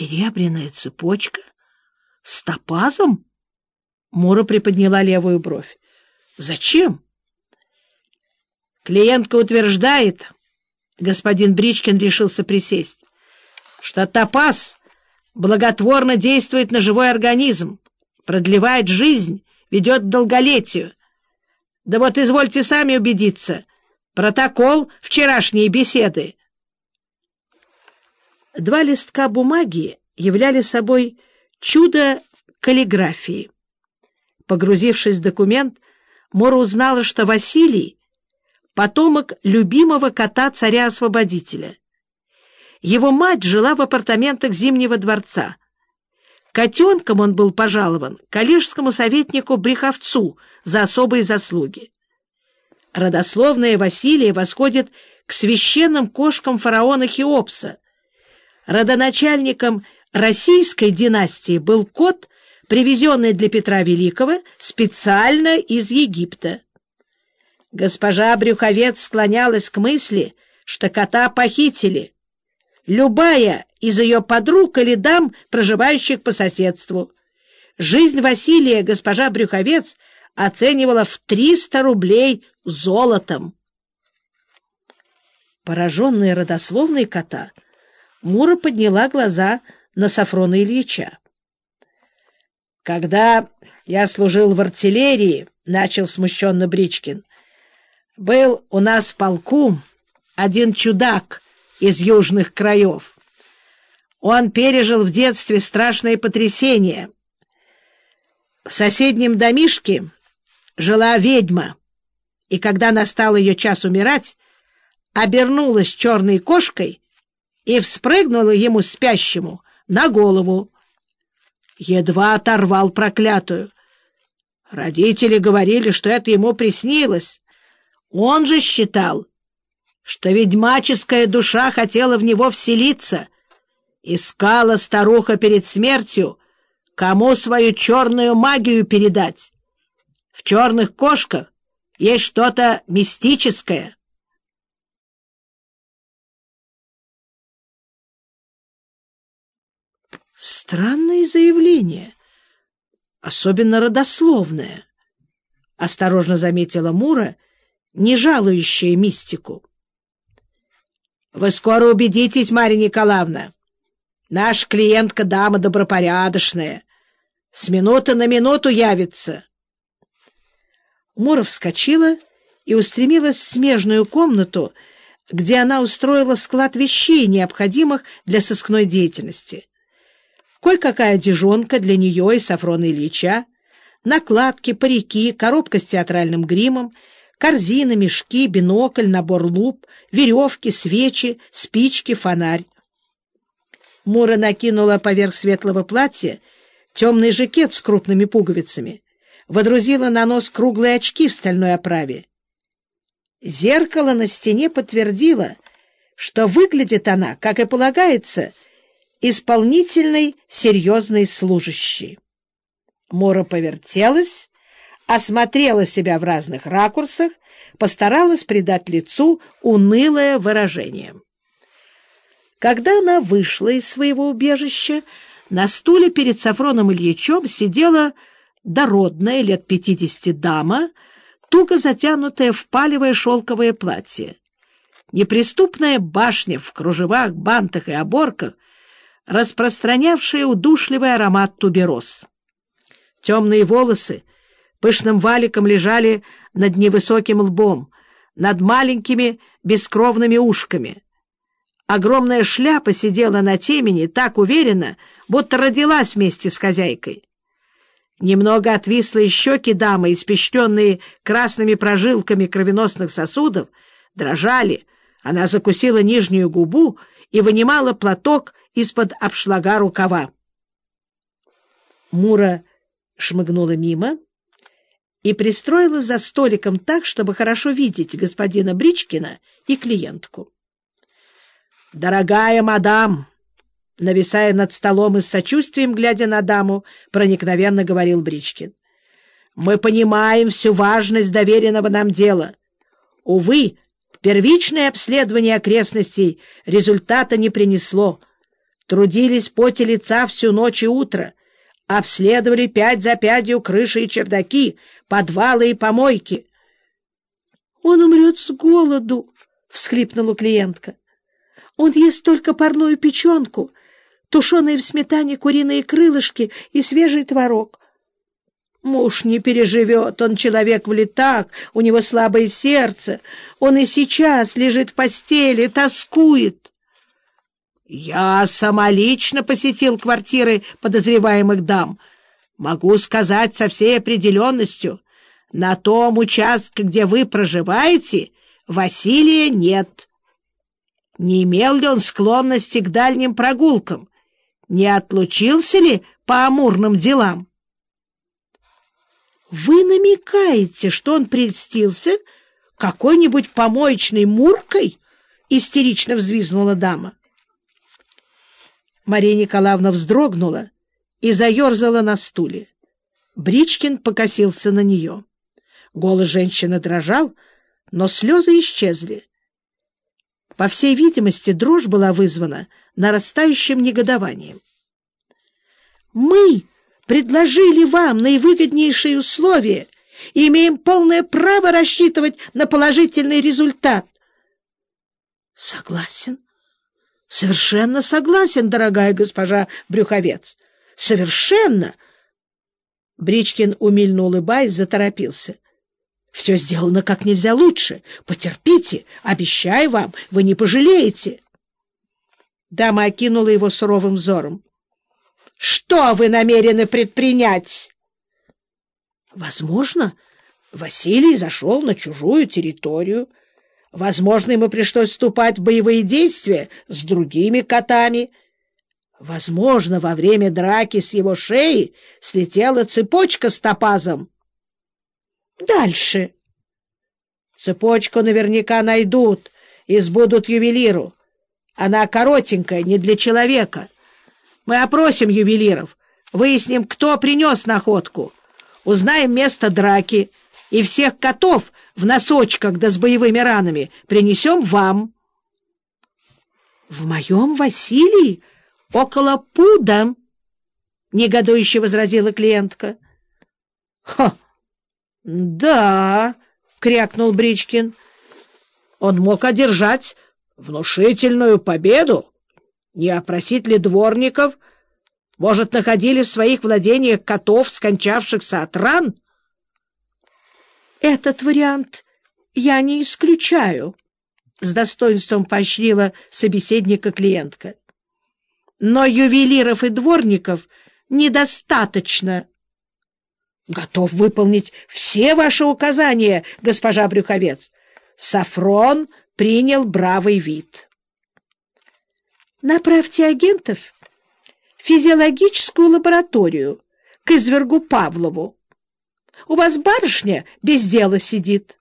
Серебряная цепочка? С топазом? Мура приподняла левую бровь. Зачем? Клиентка утверждает, господин Бричкин решился присесть, что топаз благотворно действует на живой организм, продлевает жизнь, ведет к долголетию. Да вот извольте сами убедиться. Протокол вчерашней беседы. Два листка бумаги являли собой чудо каллиграфии. Погрузившись в документ, Мора узнала, что Василий — потомок любимого кота царя-освободителя. Его мать жила в апартаментах Зимнего дворца. Котенком он был пожалован коллежскому советнику Бреховцу за особые заслуги. Родословная Василия восходит к священным кошкам фараона Хеопса. Родоначальником российской династии был кот, привезенный для Петра Великого специально из Египта. Госпожа Брюховец склонялась к мысли, что кота похитили. Любая из ее подруг или дам, проживающих по соседству. Жизнь Василия госпожа Брюховец оценивала в 300 рублей золотом. Пораженная родословной кота, Мура подняла глаза на Сафрона Ильича. «Когда я служил в артиллерии, — начал смущенно Бричкин, — был у нас в полку один чудак из южных краев. Он пережил в детстве страшное потрясение. В соседнем домишке жила ведьма, и когда настал ее час умирать, обернулась черной кошкой и вспрыгнула ему спящему на голову. Едва оторвал проклятую. Родители говорили, что это ему приснилось. Он же считал, что ведьмаческая душа хотела в него вселиться. Искала старуха перед смертью, кому свою черную магию передать. В черных кошках есть что-то мистическое. Странное заявление, особенно родословное, — осторожно заметила Мура, не жалующая мистику. — Вы скоро убедитесь, Марья Николаевна. Наша клиентка дама добропорядочная. С минуты на минуту явится. Мура вскочила и устремилась в смежную комнату, где она устроила склад вещей, необходимых для сыскной деятельности. Кое-какая одежонка для нее и Сафрона Ильича, накладки, парики, коробка с театральным гримом, корзины, мешки, бинокль, набор луп, веревки, свечи, спички, фонарь. Мура накинула поверх светлого платья темный жакет с крупными пуговицами, водрузила на нос круглые очки в стальной оправе. Зеркало на стене подтвердило, что выглядит она, как и полагается, исполнительной серьезной служащей. Мора повертелась, осмотрела себя в разных ракурсах, постаралась придать лицу унылое выражение. Когда она вышла из своего убежища, на стуле перед Сафроном Ильичем сидела дородная, лет пятидесяти дама, туго затянутая в палевое шелковое платье. Неприступная башня в кружевах, бантах и оборках, распространявшая удушливый аромат тубероз. Темные волосы пышным валиком лежали над невысоким лбом, над маленькими бескровными ушками. Огромная шляпа сидела на темени так уверенно, будто родилась вместе с хозяйкой. Немного отвислые щеки дамы, испещренные красными прожилками кровеносных сосудов, дрожали. Она закусила нижнюю губу и вынимала платок из-под обшлага рукава. Мура шмыгнула мимо и пристроилась за столиком так, чтобы хорошо видеть господина Бричкина и клиентку. «Дорогая мадам!» нависая над столом и с сочувствием, глядя на даму, проникновенно говорил Бричкин. «Мы понимаем всю важность доверенного нам дела. Увы, первичное обследование окрестностей результата не принесло. трудились поте лица всю ночь и утро, обследовали пять за пятью крыши и чердаки, подвалы и помойки. — Он умрет с голоду, — всхлипнула клиентка. — Он ест только парную печенку, тушеные в сметане куриные крылышки и свежий творог. Муж не переживет, он человек в летах, у него слабое сердце, он и сейчас лежит в постели, тоскует. Я самолично посетил квартиры подозреваемых дам. Могу сказать со всей определенностью, на том участке, где вы проживаете, Василия нет. Не имел ли он склонности к дальним прогулкам? Не отлучился ли по амурным делам? Вы намекаете, что он прельстился какой-нибудь помоечной муркой? Истерично взвизгнула дама. Мария Николаевна вздрогнула и заерзала на стуле. Бричкин покосился на нее. Голос женщины дрожал, но слезы исчезли. По всей видимости, дрожь была вызвана нарастающим негодованием. «Мы предложили вам наивыгоднейшие условия и имеем полное право рассчитывать на положительный результат. — Согласен. Совершенно согласен, дорогая госпожа Брюховец. Совершенно. Бричкин, умильно улыбаясь, заторопился. — Все сделано как нельзя лучше. Потерпите, обещаю вам, вы не пожалеете. Дама окинула его суровым взором. Что вы намерены предпринять? Возможно, Василий зашел на чужую территорию. Возможно, ему пришлось вступать в боевые действия с другими котами. Возможно, во время драки с его шеи слетела цепочка с топазом. Дальше. Цепочку наверняка найдут и сбудут ювелиру. Она коротенькая, не для человека. Мы опросим ювелиров, выясним, кто принес находку, узнаем место драки и всех котов в носочках да с боевыми ранами принесем вам. — В моем Василии около пуда, — негодующе возразила клиентка. — Ха! Да, — крякнул Бричкин. Он мог одержать внушительную победу. Не опросить ли дворников? Может, находили в своих владениях котов, скончавшихся от ран? Этот вариант я не исключаю, — с достоинством поощрила собеседника клиентка. Но ювелиров и дворников недостаточно. Готов выполнить все ваши указания, госпожа Брюховец. Сафрон принял бравый вид. Направьте агентов в физиологическую лабораторию к извергу Павлову. У вас барышня без дела сидит.